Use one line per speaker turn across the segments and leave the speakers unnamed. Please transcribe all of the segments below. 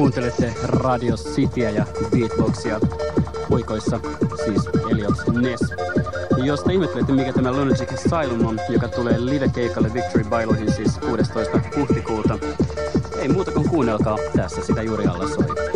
Kuuntelette Radio Cityä ja Beatboxia puikoissa, siis Elliot Ness. Jos te ihmettelette, mikä tämä Lunatic Asylum on, joka tulee live-keikalle Victory Bailoihin siis 16. huhtikuuta, ei muuta kuin kuunnelkaa, tässä sitä juuri alla soi.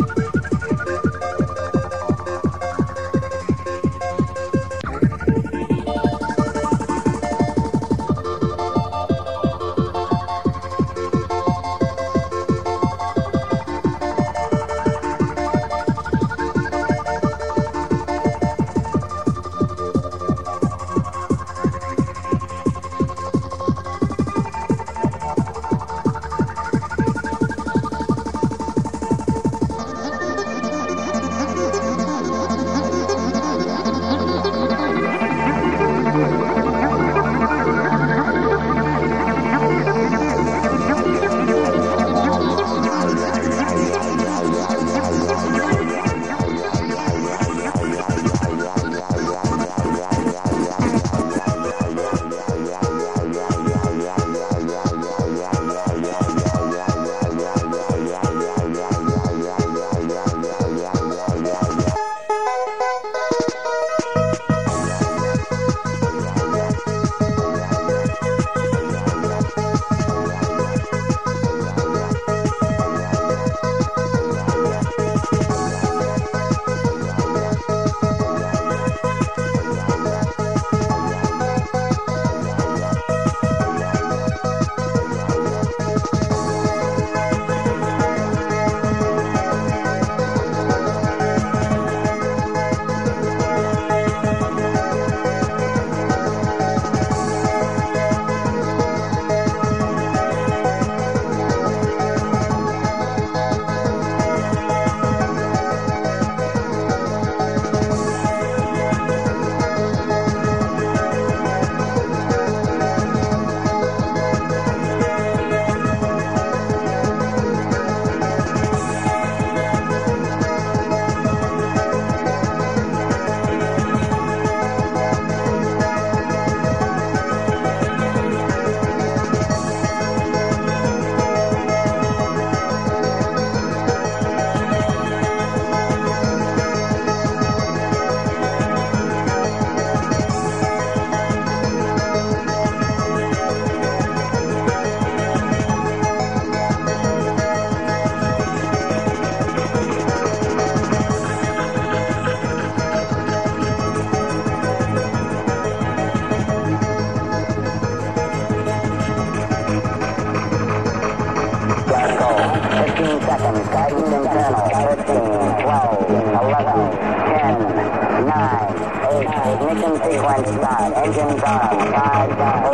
engine gone.
Five down.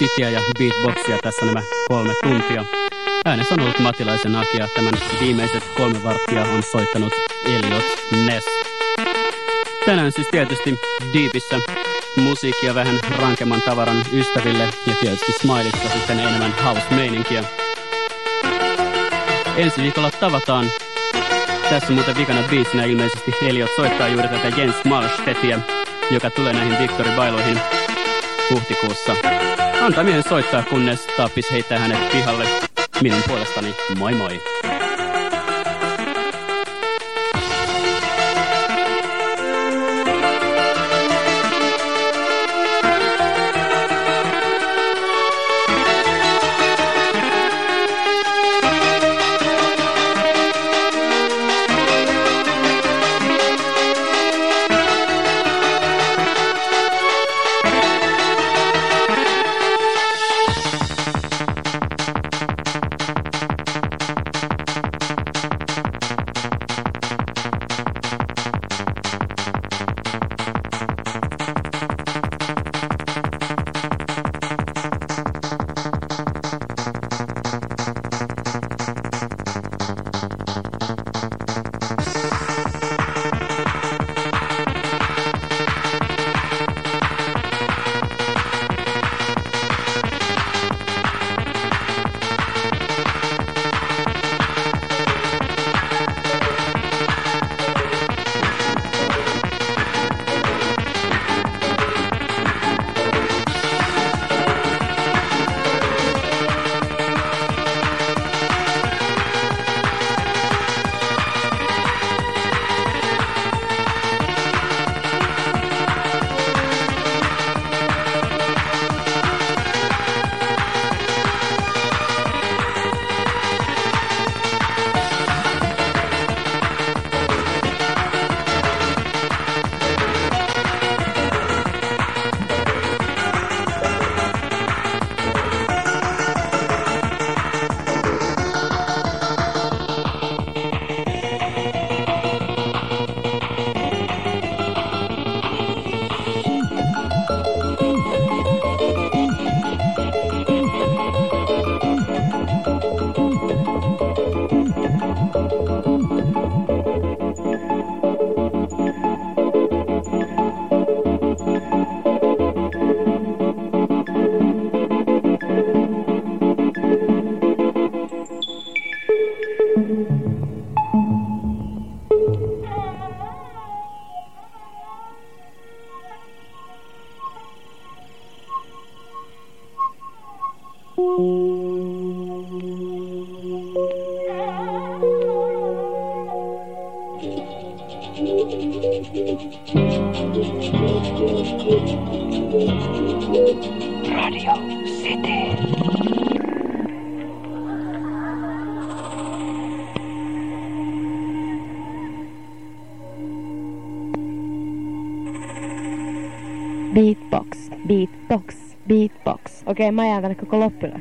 Cityä ja Beatboxia tässä nämä kolme tuntia. Äänessä on ollut Matilaisen Akia. Tämän viimeiset kolme varttia on soittanut Eliot Ness. Tänään siis tietysti Deepissä musiikkia vähän rankemman tavaran ystäville ja tietysti Smileyssa sitten enemmän house-meininkiä. Ensi viikolla tavataan. Tässä muuten vikana biisinä ilmeisesti Eliot soittaa juuri tätä Jens Malmstedtia, joka tulee näihin Victory Bailoihin huhtikuussa. Antaa miehen soittaa, kunnes Tappis heittää hänet pihalle. Minun puolestani moi moi.
Radio City.
Beatbox, beatbox, beatbox. Okei, mä jään tänne koko loppuun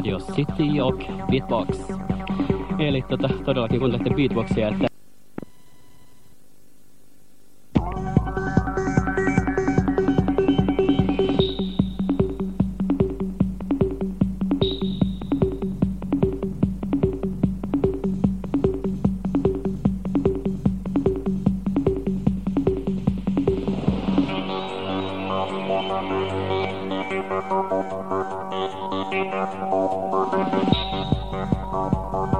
Radio City och Beatbox. Eli tota, todellakin kuuntelette Beatboxia, että Thank you. Thank you.